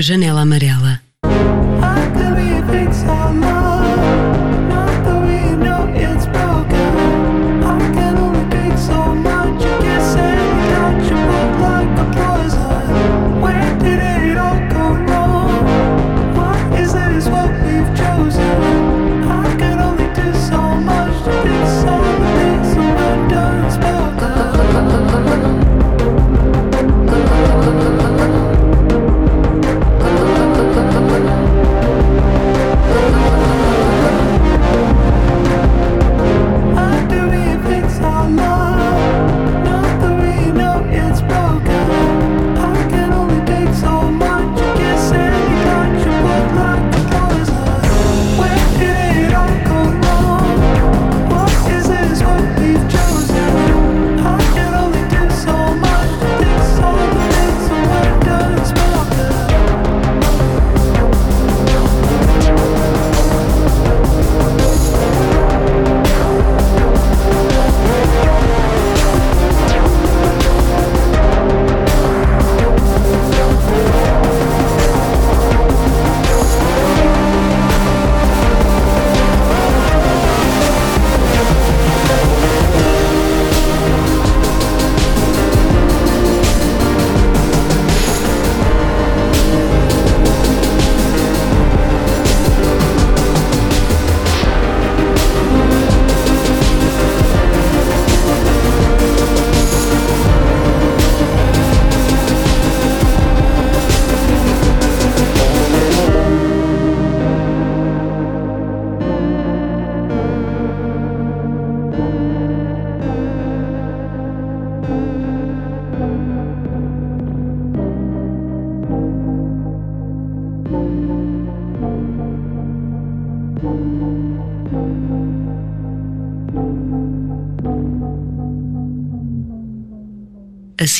Janela Amarela.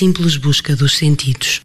Simples busca dos sentidos.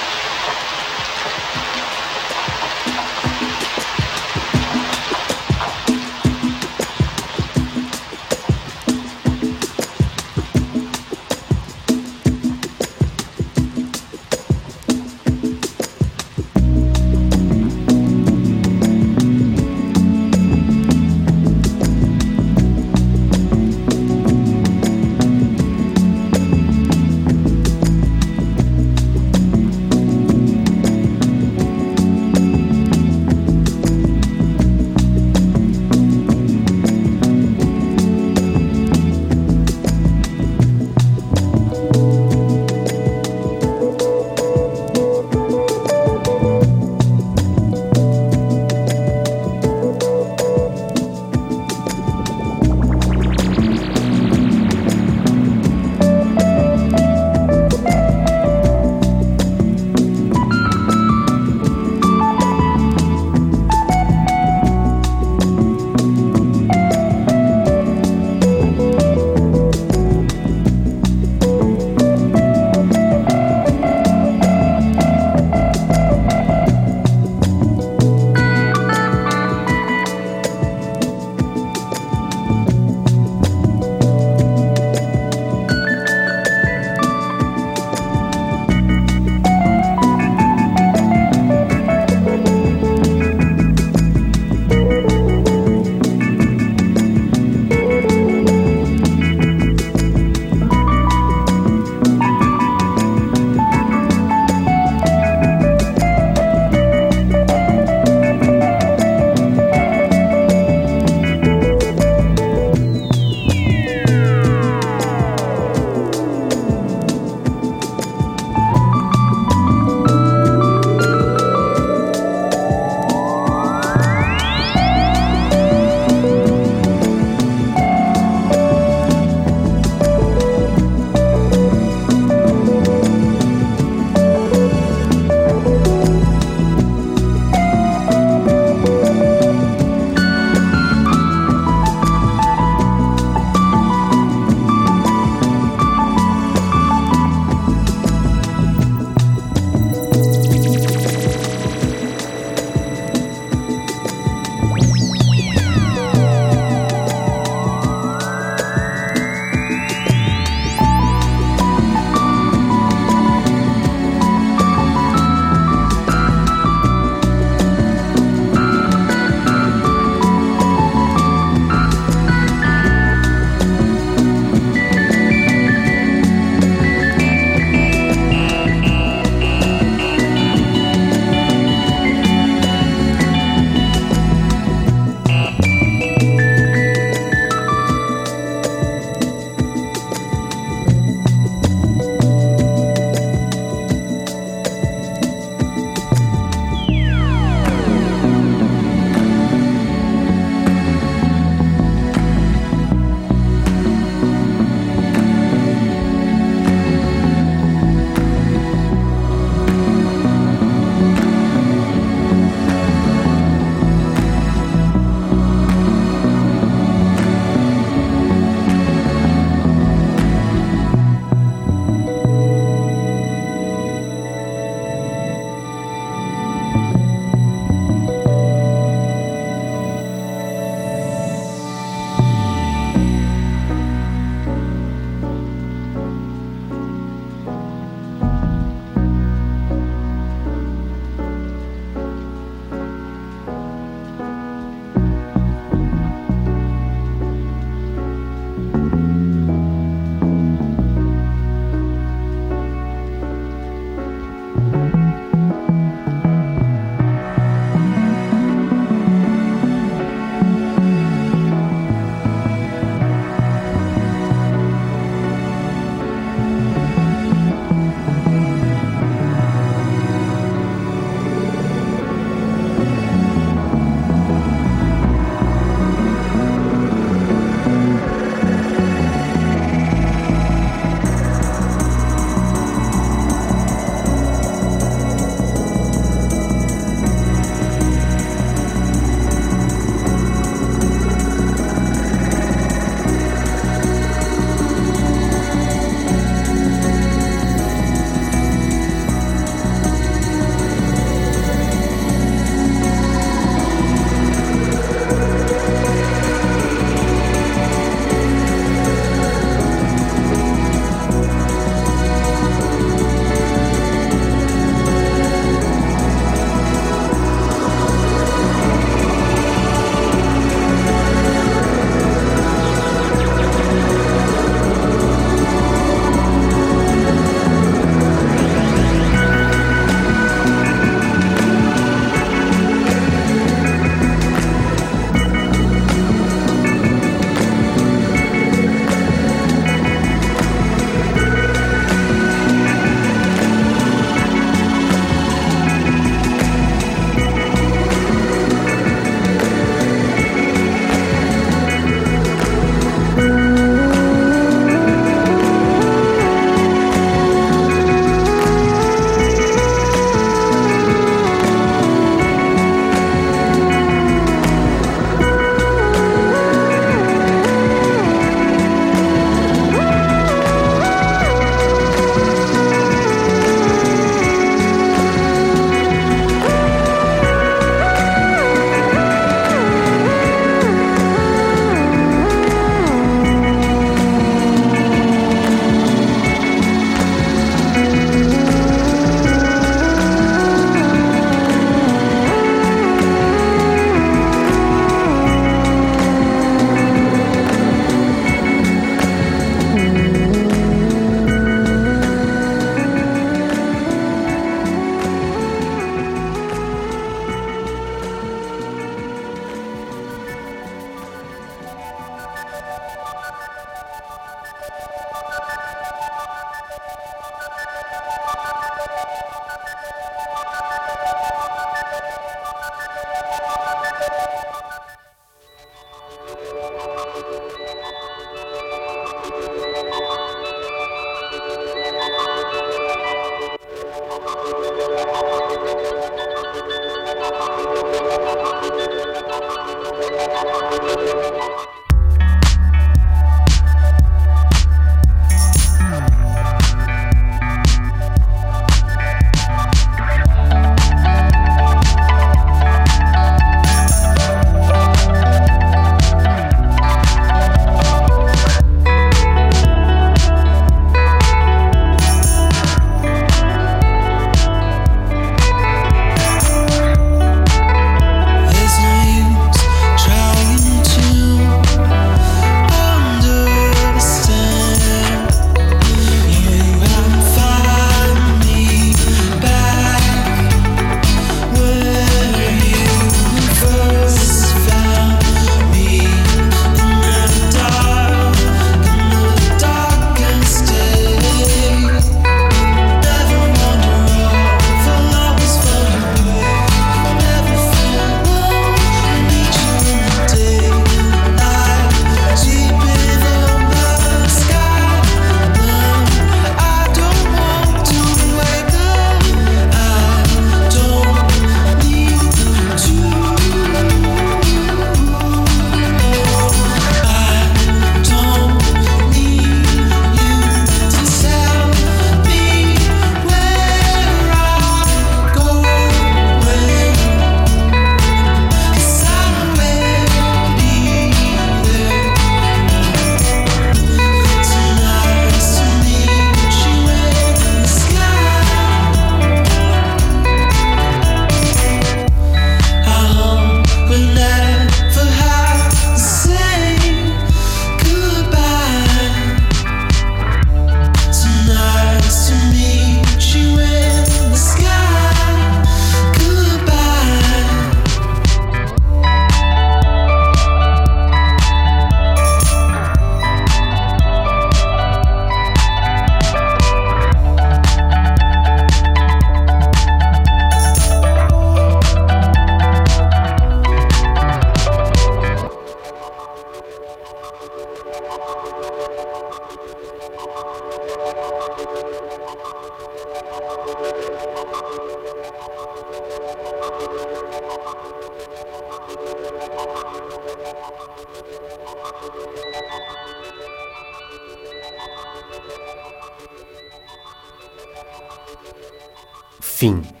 Fim.